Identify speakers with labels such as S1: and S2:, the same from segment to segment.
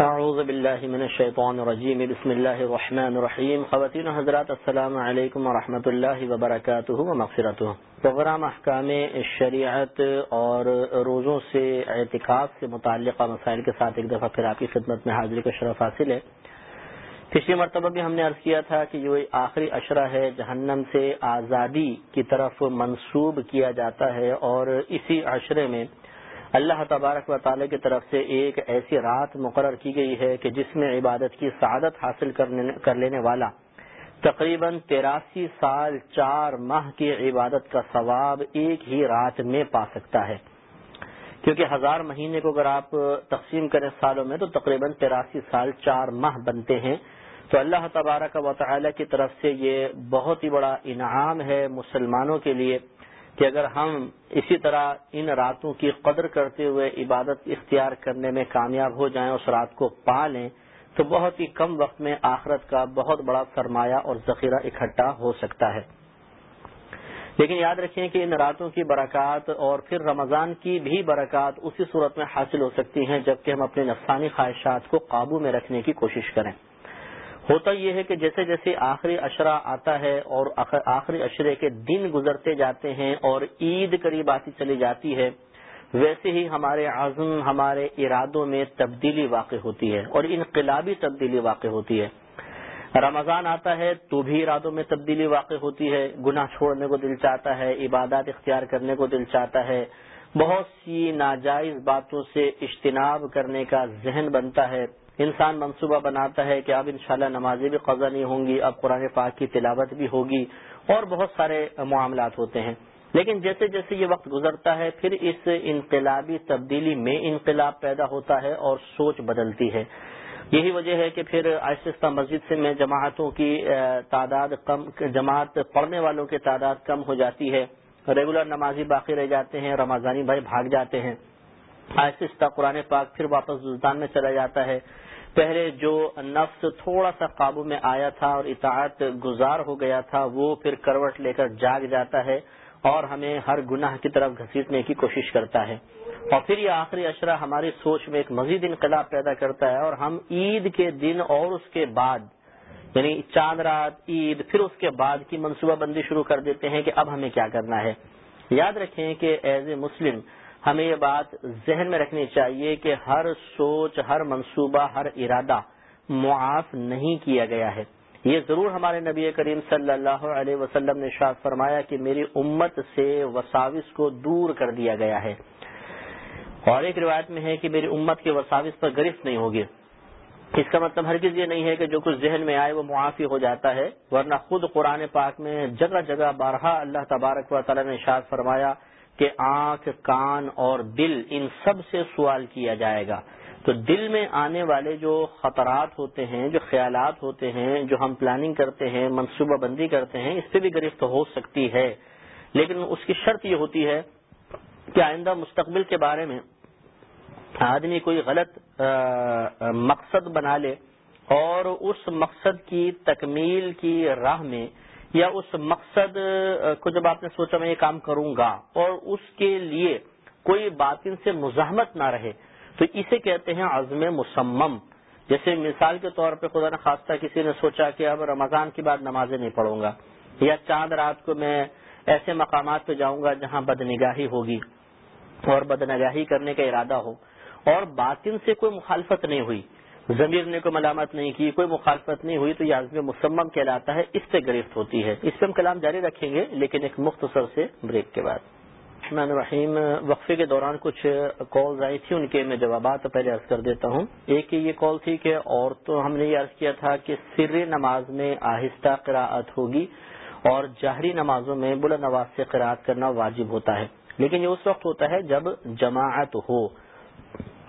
S1: اعوذ باللہ من الشیطان الرجیم، بسم اللہ الرحمن الرحیم۔ خواتین حضرات، السلام علیکم ورحمۃ اللہ وبرکاتہ و مغفرتہ۔ پروگرام احکام شریعت اور روزوں سے اعتکاف سے متعلقہ مسائل کے ساتھ ایک دفعہ پھر آپ کی خدمت میں حاضری کا شرف حاصل ہے۔ پچھلی مرتبہ بھی ہم نے عرض کیا تھا کہ یہ آخری اشرہ ہے، جہنم سے آزادی کی طرف منسوب کیا جاتا ہے اور اسی عشرے میں اللہ تبارک و تعالی کی طرف سے ایک ایسی رات مقرر کی گئی ہے کہ جس میں عبادت کی سعادت حاصل کر لینے والا تقریباً تراسی سال چار ماہ کی عبادت کا ثواب ایک ہی رات میں پا سکتا ہے۔ کیونکہ ہزار مہینے کو اگر آپ تقسیم کریں سالوں میں تو تقریباً تراسی سال چار ماہ بنتے ہیں۔ تو اللہ تبارک و تعالی کی طرف سے یہ بہت ہی بڑا انعام ہے مسلمانوں کے لیے۔ کہ اگر ہم اسی طرح ان راتوں کی قدر کرتے ہوئے عبادت اختیار کرنے میں کامیاب ہو جائیں اس رات کو پا لیں، تو بہت ہی کم وقت میں آخرت کا بہت بڑا سرمایہ اور ذخیرہ اکٹھا ہو سکتا ہے۔ لیکن یاد رکھیں کہ ان راتوں کی برکات اور پھر رمضان کی بھی برکات اسی صورت میں حاصل ہو سکتی ہیں، جبکہ ہم اپنے نفسانی خواہشات کو قابو میں رکھنے کی کوشش کریں۔ ہوتا یہ ہے کہ جیسے جیسے آخری اشرا آتا ہے اور آخری اشرے کے دن گزرتے جاتے ہیں اور عید قریب آتی چلی جاتی ہے، ویسے ہی ہمارے عزم، ہمارے ارادوں میں تبدیلی واقع ہوتی ہے اور انقلابی تبدیلی واقع ہوتی ہے۔ رمضان آتا ہے تو بھی ارادوں میں تبدیلی واقع ہوتی ہے، گناہ چھوڑنے کو دل چاہتا ہے، عبادات اختیار کرنے کو دل چاہتا ہے۔ بہت سی ناجائز باتوں سے اجتناب کرنے کا ذہن بنتا ہے۔ انسان منصوبہ بناتا ہے کہ اب انشاءاللہ نمازیں بھی قضا نہیں ہوں گی، اب قرآن پاک کی تلاوت بھی ہوگی اور بہت سارے معاملات ہوتے ہیں۔ لیکن جیسے جیسے یہ وقت گزرتا ہے، پھر اس انقلابی تبدیلی میں انقلاب پیدا ہوتا ہے اور سوچ بدلتی ہے۔ یہی وجہ ہے کہ پھر آہستہ مسجد سے میں جماعتوں کی تعداد کم، جماعت پڑھنے والوں کی تعداد کم ہو جاتی ہے۔ ریگولر نمازی باقی رہ جاتے ہیں، رمضانی بھائی بھاگ جاتے ہیں۔ آہستہ قرآن پاک پھر واپس زلطان میں چلا جاتا ہے۔ پہلے جو نفس تھوڑا سا قابو میں آیا تھا اور اطاعت گزار ہو گیا تھا، وہ پھر کروٹ لے کر جاگ جاتا ہے اور ہمیں ہر گناہ کی طرف گھسیٹنے کی کوشش کرتا ہے۔ اور پھر یہ آخری اشرہ ہماری سوچ میں ایک مزید انقلاب پیدا کرتا ہے اور ہم عید کے دن اور اس کے بعد یعنی چاند رات، عید، پھر اس کے بعد کی منصوبہ بندی شروع کر دیتے ہیں کہ اب ہمیں کیا کرنا ہے۔ یاد رکھیں کہ ایز اے مسلم ہمیں یہ بات ذہن میں رکھنی چاہیے کہ ہر سوچ، ہر منصوبہ، ہر ارادہ معاف نہیں کیا گیا ہے۔ یہ ضرور ہمارے نبی کریم صلی اللہ علیہ وسلم نے شاید فرمایا کہ میری امت سے وساوس کو دور کر دیا گیا ہے۔ اور ایک روایت میں ہے کہ میری امت کے وساوس پر گرفت نہیں ہوگی۔ اس کا مطلب ہرگز یہ نہیں ہے کہ جو کچھ ذہن میں آئے وہ معافی ہو جاتا ہے، ورنہ خود قرآن پاک میں جگہ جگہ بارہا اللہ تبارک و تعالی نے شاد فرمایا کہ آنکھ، کان اور دل ان سب سے سوال کیا جائے گا۔ تو دل میں آنے والے جو خطرات ہوتے ہیں، جو خیالات ہوتے ہیں، جو ہم پلاننگ کرتے ہیں، منصوبہ بندی کرتے ہیں، اس پہ بھی گرفت ہو سکتی ہے۔ لیکن اس کی شرط یہ ہوتی ہے کہ آئندہ مستقبل کے بارے میں آدمی کوئی غلط مقصد بنا لے اور اس مقصد کی تکمیل کی راہ میں یا اس مقصد کو جب آپ نے سوچا میں یہ کام کروں گا اور اس کے لیے کوئی باطن سے مزاحمت نہ رہے، تو اسے کہتے ہیں عزم مسمم۔ جیسے مثال کے طور پہ خدا نخواستہ کسی نے سوچا کہ اب رمضان کے بعد نمازیں نہیں پڑھوں گا، یا چاند رات کو میں ایسے مقامات پہ جاؤں گا جہاں بدنگاہی ہوگی اور بدنگاہی کرنے کا ارادہ ہو، اور باطن سے کوئی مخالفت نہیں ہوئی۔ ضمیر نے کوئی ملامت نہیں کی، کوئی مخالفت نہیں ہوئی، تو یہ عزم مسمم کہلاتا ہے، اس سے گرفت ہوتی ہے۔ اس پہ ہم کلام جاری رکھیں گے، لیکن ایک مختصر سے بریک کے بعد۔ رحمان الرحیم۔ وقفے کے دوران کچھ کالز آئی تھی ان کے میں جوابات پہلے عرض کر دیتا ہوں۔ ایک یہ کال تھی کہ اور تو ہم نے یہ عرض کیا تھا کہ سر نماز میں آہستہ قراءت ہوگی اور جہری نمازوں میں بلند نواز سے قراءت کرنا واجب ہوتا ہے۔ لیکن یہ اس وقت ہوتا ہے جب جماعت ہو۔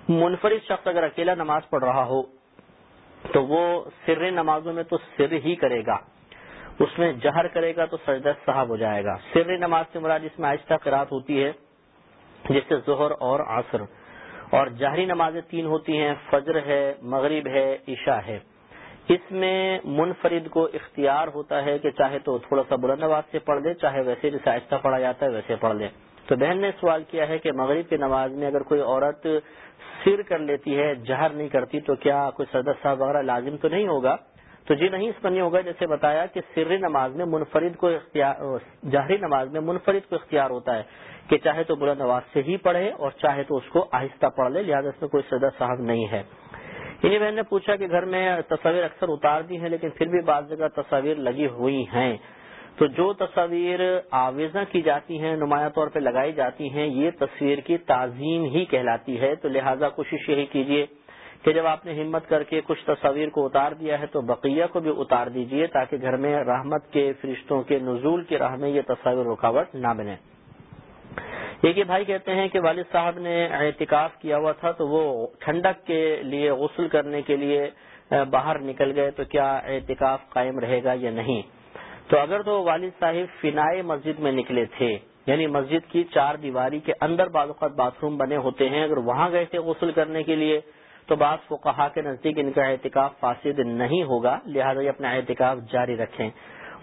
S1: منفرد شخص اگر اکیلا نماز پڑھ رہا ہو، تو وہ سر نمازوں میں تو سر ہی کرے گا۔ اس میں جہر کرے گا تو سجدہ صاحب ہو جائے گا۔ سر نماز سے مراد جس میں آہستہ قرات ہوتی ہے، جس سے ظہر اور عصر۔ اور جہری نمازیں تین ہوتی ہیں، فجر ہے، مغرب ہے، عشاء ہے۔ اس میں منفرد کو اختیار ہوتا ہے کہ چاہے تو تھوڑا سا بلند نواز سے پڑھ لے، چاہے ویسے جسے آہستہ پڑھا جاتا ہے ویسے پڑھ لے۔ تو بہن نے سوال کیا ہے کہ مغرب کی نماز میں اگر کوئی عورت سر کر لیتی ہے، جہر نہیں کرتی، تو کیا کوئی سردر صاحب وغیرہ لازم تو نہیں ہوگا؟ تو جی نہیں، اس پر نہیں ہوگا۔ جیسے بتایا کہ سری نماز میں منفرد کو اختیار، جہری نماز میں منفرد کو اختیار ہوتا ہے کہ چاہے تو بلند آواز سے ہی پڑھے اور چاہے تو اس کو آہستہ پڑھ لے، لہٰذا اس میں کوئی سدا صاحب نہیں ہے۔ انہیں بہن نے پوچھا کہ گھر میں تصاویر اکثر اتار دی ہیں، لیکن پھر بھی بعض جگہ تصاویر لگی ہوئی ہیں۔ تو جو تصاویر آویزہ کی جاتی ہیں، نمایاں طور پہ لگائی جاتی ہیں، یہ تصویر کی تعظیم ہی کہلاتی ہے۔ تو لہٰذا کوشش یہی کیجیے کہ جب آپ نے ہمت کر کے کچھ تصاویر کو اتار دیا ہے تو بقیہ کو بھی اتار دیجیے تاکہ گھر میں رحمت کے، فرشتوں کے، نزول کی راہ میں یہ تصاویر رکاوٹ نہ بنے۔ ایک یہ بھائی کہتے ہیں کہ والد صاحب نے احتکاف کیا ہوا تھا تو وہ ٹھنڈک کے لیے غسل کرنے کے لیے باہر نکل گئے تو کیا احتکاف قائم رہے گا یا نہیں؟ تو اگر تو والد صاحب فنائے مسجد میں نکلے تھے یعنی مسجد کی چار دیواری کے اندر بعض اوقات باتھ روم بنے ہوتے ہیں، اگر وہاں گئے تھے غسل کرنے کے لیے، تو بعض کو کہا کے نزدیک ان کا احتکاف فاسد نہیں ہوگا، لہذا یہ اپنا احتکاف جاری رکھیں۔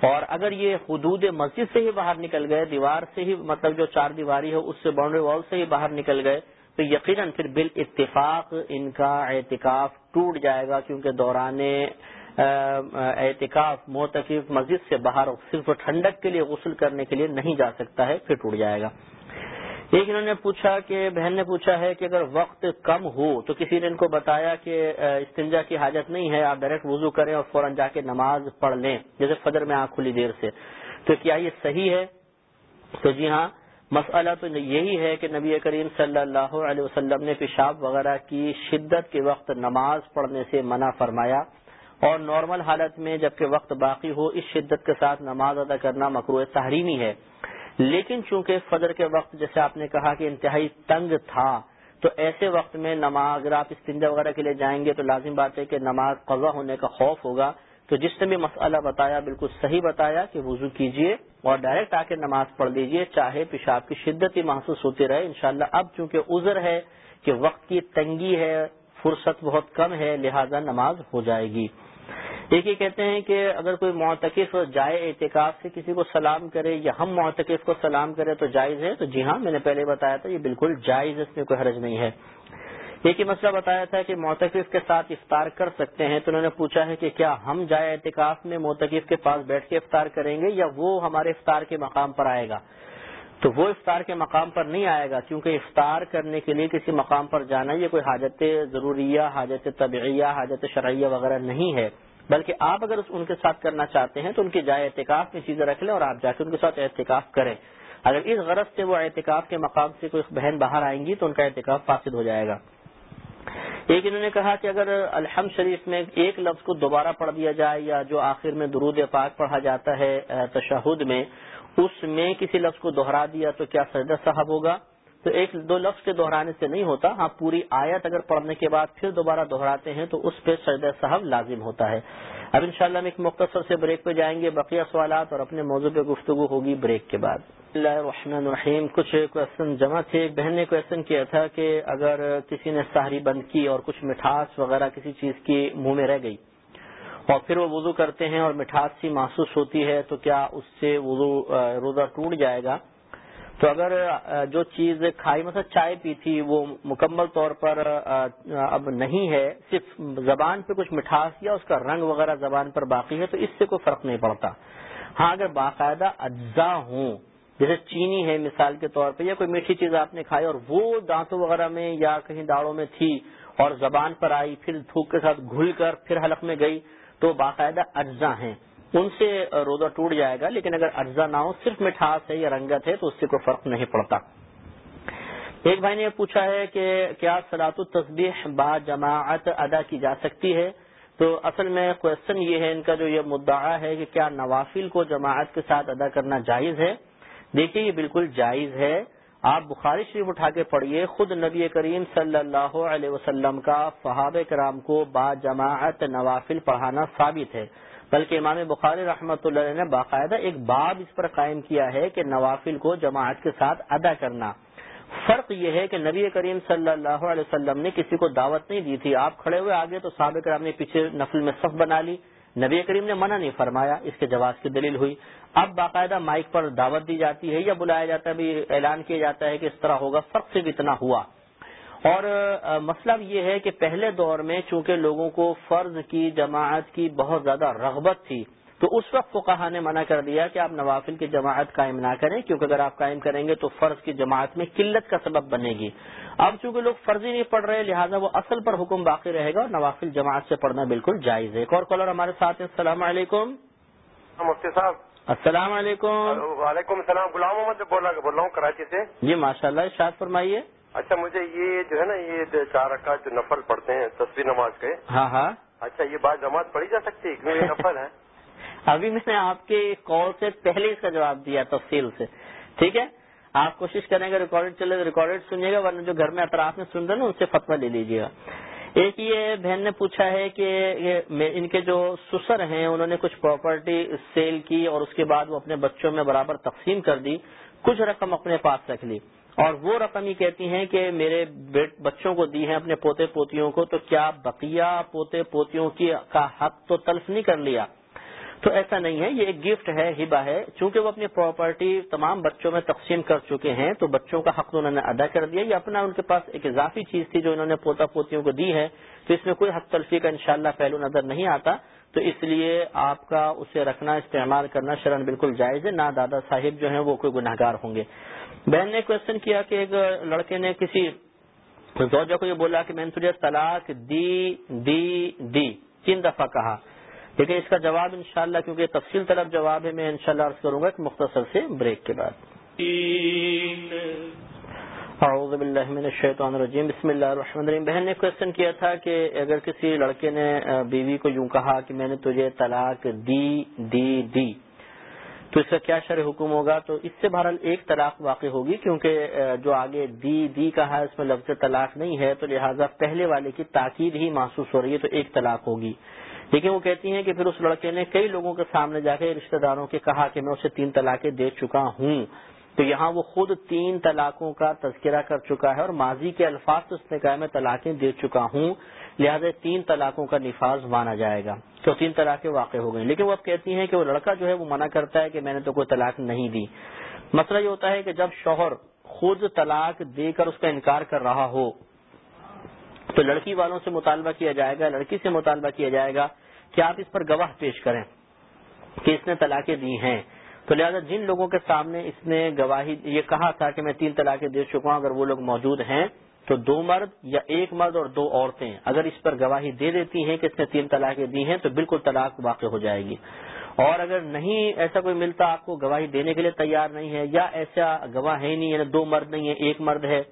S1: اور اگر یہ حدود مسجد سے ہی باہر نکل گئے، دیوار سے ہی مطلب جو چار دیواری ہے، اس سے باؤنڈری وال سے ہی باہر نکل گئے، تو یقیناً پھر بال اتفاق ان کا احتکاف ٹوٹ جائے گا، کیونکہ دوران احتکاف موتقف مسجد سے باہر صرف ٹھنڈک کے لیے غسل کرنے کے لیے نہیں جا سکتا ہے، پھر ٹوٹ جائے گا۔ ایک انہوں نے پوچھا کہ، بہن نے پوچھا ہے کہ اگر وقت کم ہو تو کسی نے ان کو بتایا کہ استنجا کی حاجت نہیں ہے، آپ ڈائریکٹ وضو کریں اور فوراً جا کے نماز پڑھ لیں، جیسے فجر میں آنکھ کھلی دیر سے۔ تو کیا یہ صحیح ہے؟ تو جی ہاں مسئلہ تو یہی ہے کہ نبی کریم صلی اللہ علیہ وسلم نے پیشاب وغیرہ کی شدت کے وقت نماز پڑھنے سے منع فرمایا۔ اور نارمل حالت میں جبکہ وقت باقی ہو، اس شدت کے ساتھ نماز ادا کرنا مکرو تحریمی ہے۔ لیکن چونکہ فجر کے وقت جیسے آپ نے کہا کہ انتہائی تنگ تھا، تو ایسے وقت میں نماز، اگر آپ استنجا وغیرہ کے لیے جائیں گے تو لازم بات ہے کہ نماز قضا ہونے کا خوف ہوگا۔ تو جس نے بھی مسئلہ بتایا، بالکل صحیح بتایا کہ وضو کیجیے اور ڈائریکٹ آ کے نماز پڑھ لیجیے، چاہے پیشاب کی شدت ہی محسوس ہوتی رہے۔ انشاءاللہ اب چونکہ عذر ہے کہ وقت کی تنگی ہے، فرصت بہت کم ہے، لہذا نماز ہو جائے گی۔ ایک یہ کہتے ہیں کہ اگر کوئی معتکف جائے اعتکاف سے، کسی کو سلام کرے یا ہم معتکف کو سلام کرے تو جائز ہے۔ تو جی ہاں میں نے پہلے بتایا تھا، یہ بالکل جائز اس میں کوئی حرج نہیں ہے۔ ایک ہی مسئلہ بتایا تھا کہ معتکف کے ساتھ افطار کر سکتے ہیں، تو انہوں نے پوچھا ہے کہ کیا ہم جائے اعتکاف میں معتکف کے پاس بیٹھ کے افطار کریں گے یا وہ ہمارے افطار کے مقام پر آئے گا؟ تو وہ افطار کے مقام پر نہیں آئے گا، کیونکہ افطار کرنے کے لیے کسی مقام پر جانا یہ کوئی حاجت ضروریہ، حاجت طبعیہ، حاجت شرعیہ وغیرہ نہیں ہے۔ بلکہ آپ اگر ان کے ساتھ کرنا چاہتے ہیں تو ان کی جائے احتکاف میں چیزیں رکھ لیں اور آپ جا کے ان کے ساتھ احتکاف کریں۔ اگر اس غرض سے وہ احتکاف کے مقام سے کوئی بہن باہر آئیں گی تو ان کا احتکاف فاسد ہو جائے گا۔ ایک انہوں نے کہا کہ اگر الحمد شریف میں ایک لفظ کو دوبارہ پڑھ دیا جائے یا جو آخر میں درود پاک پڑھا جاتا ہے تشہد میں، اس میں کسی لفظ کو دوہرا دیا تو کیا سجدہ صاحب ہوگا؟ تو ایک دو لفظ کے دہرانے سے نہیں ہوتا۔ ہاں پوری آیت اگر پڑھنے کے بعد پھر دوبارہ دہراتے ہیں تو اس پہ سجدہ صاحب لازم ہوتا ہے۔ اب انشاءاللہ ہم ایک مختصر سے بریک پہ جائیں گے۔ بقیہ سوالات اور اپنے موضوع پہ گفتگو ہوگی بریک کے بعد۔ اللہ الرحمن الرحیم۔ کچھ کوشچن جمع تھے۔ ایک بہن نے کوشچن کیا تھا کہ اگر کسی نے سہری بند کی اور کچھ مٹھاس وغیرہ کسی چیز کی منہ میں رہ گئی اور پھر وہ وضو کرتے ہیں اور مٹھاس سی محسوس ہوتی ہے تو کیا اس سے وضو روزہ ٹوٹ جائے گا؟ تو اگر جو چیز کھائی، مثلا چائے پی تھی، وہ مکمل طور پر اب نہیں ہے، صرف زبان پہ کچھ مٹھاس یا اس کا رنگ وغیرہ زبان پر باقی ہے، تو اس سے کوئی فرق نہیں پڑتا۔ ہاں اگر باقاعدہ اجزاء ہوں، جیسے چینی ہے مثال کے طور پہ، یا کوئی میٹھی چیز آپ نے کھائی اور وہ دانتوں وغیرہ میں یا کہیں داڑوں میں تھی اور زبان پر آئی، پھر تھوک کے ساتھ گھل کر، پھر حلق میں گئی، تو باقاعدہ اجزاء ہیں۔ ان سے روزہ ٹوٹ جائے گا، لیکن اگر اجزا نہ ہو صرف مٹھاس ہے یا رنگت ہے، تو اس سے کوئی فرق نہیں پڑتا۔ ایک بھائی نے پوچھا ہے کہ کیا سلاط التصبیح با جماعت ادا کی جا سکتی ہے؟ تو اصل میں کوشچن یہ ہے، ان کا جو یہ مدعا ہے کہ کیا نوافل کو جماعت کے ساتھ ادا کرنا جائز ہے؟ دیکھیے، یہ بالکل جائز ہے۔ آپ بخاری شریف اٹھا کے پڑھیے، خود نبی کریم صلی اللہ علیہ وسلم کا فہاب کرام کو با جماعت نوافل پڑھانا ثابت ہے۔ بلکہ امام بخاری رحمۃ اللہ علیہ نے باقاعدہ ایک باب اس پر قائم کیا ہے کہ نوافل کو جماعت کے ساتھ ادا کرنا۔ فرق یہ ہے کہ نبی کریم صلی اللہ علیہ وسلم نے کسی کو دعوت نہیں دی تھی۔ آپ کھڑے ہوئے آگے تو سابق کرام نے پیچھے نفل میں صف بنا لی۔ نبی کریم نے منع نہیں فرمایا، اس کے جواز کی دلیل ہوئی۔ اب باقاعدہ مائک پر دعوت دی جاتی ہے یا بلایا جاتا ہے اعلان کیا جاتا ہے کہ اس طرح ہوگا۔ فرق سے بھی اتنا ہوا۔ اور مسئلہ یہ ہے کہ پہلے دور میں چونکہ لوگوں کو فرض کی جماعت کی بہت زیادہ رغبت تھی تو اس وقت فقہ نے منع کر دیا کہ آپ نوافل کی جماعت قائم نہ کریں کیونکہ اگر آپ قائم کریں گے تو فرض کی جماعت میں قلت کا سبب بنے گی۔ اب چونکہ لوگ فرضی نہیں پڑھ رہے لہٰذا وہ اصل پر حکم باقی رہے گا اور نوافل جماعت سے پڑھنا بالکل جائز ہے۔ ایک اور کالر ہمارے ساتھ ہیں السلام علیکم۔
S2: مفتی صاحب۔
S1: السلام علیکم۔
S2: وعلیکم السلام غلام محمد بول رہا ہوں کراچی سے۔
S1: جی ماشاء اللہ ارشاد فرمائیے۔
S2: اچھا مجھے یہ جو ہے نا یہ چار رکعت جو نفل پڑھتے ہیں تصویر نماز کے۔
S1: ہاں ہاں۔
S2: اچھا یہ بات نماز پڑھی جا سکتی ہے؟ یہ نفل ہے؟
S1: ابھی میں نے آپ کے کال سے پہلے اس کا جواب دیا تفصیل سے۔ ٹھیک ہے؟ آپ کوشش کریں گے ریکارڈ چلے تو ریکارڈ سنیے گا ورنہ جو گھر میں اطراف میں سن رہے نا ان سے فتوا لے لیجیے گا۔ ایک یہ بہن نے پوچھا ہے کہ ان کے جو سسر ہیں انہوں نے کچھ پراپرٹی سیل کی اور اس کے بعد وہ اپنے بچوں میں برابر تقسیم کر دی۔ کچھ رقم اپنے پاس رکھ لی۔ اور وہ رقم ہی کہتی ہیں کہ میرے بچوں کو دی ہیں اپنے پوتے پوتیوں کو، تو کیا بقیہ پوتے پوتیوں کی کا حق تو تلف نہیں کر لیا؟ تو ایسا نہیں ہے، یہ ایک گفٹ ہے ہبا ہے۔ چونکہ وہ اپنی پراپرٹی تمام بچوں میں تقسیم کر چکے ہیں، تو بچوں کا حق تو انہوں نے ادا کر دیا۔ یہ اپنا ان کے پاس ایک اضافی چیز تھی جو انہوں نے پوتا پوتیوں کو دی ہے، تو اس میں کوئی حق تلفی کا انشاءاللہ پہلو نظر نہیں آتا۔ تو اس لیے آپ کا اسے رکھنا، استعمال کرنا شرن بالکل جائز ہے۔ نہ دادا صاحب جو ہیں وہ کوئی گناہ گار ہوں گے۔ بہن نے کوشچن کیا کہ ایک لڑکے نے کسی زوجہ کو یہ بولا کہ میں نے تجھے طلاق دی دی دی، تین دفعہ کہا۔ لیکن اس کا جواب انشاءاللہ، کیونکہ تفصیل طلب جواب ہے، میں انشاءاللہ عرض کروں گا ایک مختصر سے بریک کے بعد۔ اعوذ باللہ من الشیطان الرجیم۔ بسم اللہ الرحمن الرحیم۔ بہن نے کوشچن کیا تھا کہ اگر کسی لڑکے نے بیوی کو یوں کہا کہ میں نے تجھے طلاق دی دی دی۔ تو اس کا کیا شرح حکم ہوگا؟ تو اس سے بہرحال ایک طلاق واقع ہوگی، کیونکہ جو آگے دی دی کہا ہے، اس میں لفظ طلاق نہیں ہے، تو لہٰذا پہلے والے کی تاکید ہی محسوس ہو رہی ہے، تو ایک طلاق ہوگی۔ لیکن وہ کہتی ہیں کہ پھر اس لڑکے نے کئی لوگوں کے سامنے جا کے، رشتہ داروں کے، کہا کہ میں اسے تین طلاقیں دے چکا ہوں۔ تو یہاں وہ خود تین طلاقوں کا تذکرہ کر چکا ہے اور ماضی کے الفاظ تو اس نے کہا میں طلاقیں دے چکا ہوں، لہٰذا تین طلاقوں کا نفاذ مانا جائے گا۔ تو تین طلاقیں واقع ہو گئی لیکن وہ اب کہتی ہیں کہ وہ لڑکا جو ہے وہ منع کرتا ہے کہ میں نے تو کوئی طلاق نہیں دی۔ مسئلہ یہ ہوتا ہے کہ جب شوہر خود طلاق دے کر اس کا انکار کر رہا ہو، تو لڑکی والوں سے مطالبہ کیا جائے گا، لڑکی سے مطالبہ کیا جائے گا کہ آپ اس پر گواہ پیش کریں کہ اس نے طلاقیں دی ہیں۔ تو لہٰذا جن لوگوں کے سامنے اس نے گواہی یہ کہا تھا کہ میں تین طلاقیں دے چکا ہوں، اگر وہ لوگ موجود ہیں تو دو مرد یا ایک مرد اور دو عورتیں۔ اگر اس پر گواہی دے دیتی ہیں کہ اس نے تین طلاقیں دی ہیں تو بالکل طلاق واقع ہو جائے گی۔ اور اگر نہیں ایسا کوئی ملتا، آپ کو گواہی دینے کے لیے تیار نہیں ہے، یا ایسا گواہ ہے نہیں یعنی دو مرد نہیں ہے ایک مرد ہے،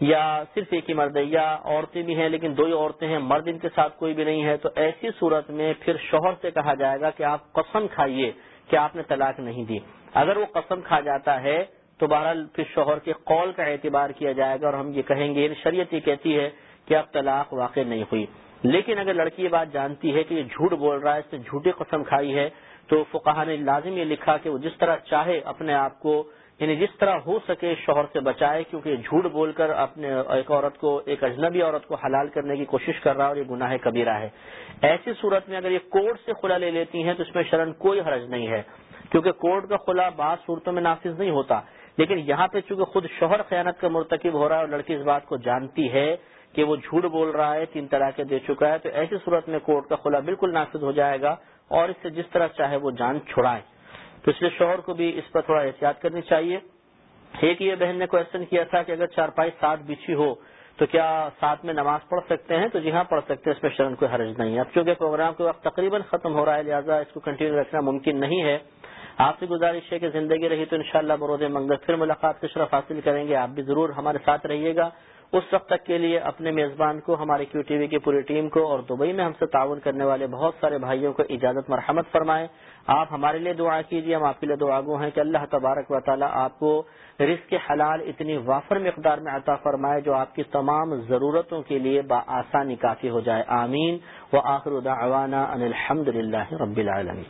S1: یا صرف ایک ہی مرد ہے، یا عورتیں بھی ہیں لیکن دو ہی عورتیں ہیں، مرد ان کے ساتھ کوئی بھی نہیں ہے، تو ایسی صورت میں پھر شوہر سے کہا جائے گا کہ آپ قسم کھائیے کہ آپ نے طلاق نہیں دی؟ اگر وہ قسم کھا جاتا ہے، تو بہرحال پھر شوہر کے قول کا اعتبار کیا جائے گا اور ہم یہ کہیں گے یعنی شریعت یہ کہتی ہے کہ اب طلاق واقع نہیں ہوئی۔ لیکن اگر لڑکی یہ بات جانتی ہے کہ یہ جھوٹ بول رہا ہے، اس نے جھوٹی قسم کھائی ہے، تو فقہ نے لازم یہ لکھا کہ وہ جس طرح چاہے اپنے آپ کو یعنی جس طرح ہو سکے شوہر سے بچائے، کیونکہ جھوٹ بول کر اپنے ایک عورت کو، ایک اجنبی عورت کو حلال کرنے کی کوشش کر رہا ہے اور یہ گناہ کبیرہ ہے۔ ایسی صورت میں اگر یہ کورٹ سے خلا لے لیتی ہیں تو اس میں شرن کوئی حرج نہیں ہے۔ کیونکہ کورٹ کا خلا بعض صورتوں میں نافذ نہیں ہوتا۔ لیکن یہاں پہ چونکہ خود شوہر خیانت کا مرتکب ہو رہا ہے اور لڑکی اس بات کو جانتی ہے کہ وہ جھوٹ بول رہا ہے، تین طرح کے دے چکا ہے، تو ایسی صورت میں کورٹ کا خلا بالکل نافذ ہو جائے گا اور اس سے جس طرح چاہے وہ جان چھڑائے۔ تو اس لیے شوہر کو بھی اس پر تھوڑا احتیاط کرنی چاہیے۔ ایک یہ بہن نے کوشچن کیا تھا کہ اگر چارپائی ساتھ بچھی ہو تو کیا ساتھ میں نماز پڑھ سکتے ہیں؟ تو جی ہاں پڑھ سکتے ہیں، اس میں شرن کوئی حرج نہیں ہے۔ اب چونکہ پروگرام کے وقت تقریباً ختم ہو رہا ہے، لہٰذا اس کو کنٹینیو رکھنا ممکن نہیں ہے۔ آپ سے گزارش ہے کہ زندگی رہی تو انشاءاللہ بروز منگل پھر ملاقات کی شرف حاصل کریں گے۔ آپ بھی ضرور ہمارے ساتھ رہیے گا۔ اس وقت تک کے لیے اپنے میزبان کو، ہمارے کیو ٹی وی کی پوری ٹیم کو اور دبئی میں ہم سے تعاون کرنے والے بہت سارے بھائیوں کو اجازت مرحمت فرمائیں آپ ہمارے لیے دعا کیجیے، ہم آپ کے لیے دعا گو ہیں کہ اللہ تبارک و تعالیٰ آپ کو رزق کے حلال اتنی وافر مقدار میں عطا فرمائے جو آپ کی تمام ضرورتوں کے لیے بآسانی کافی ہو جائے۔ آمین۔ و آخر دعوانا ان الحمد للہ رب العالمین۔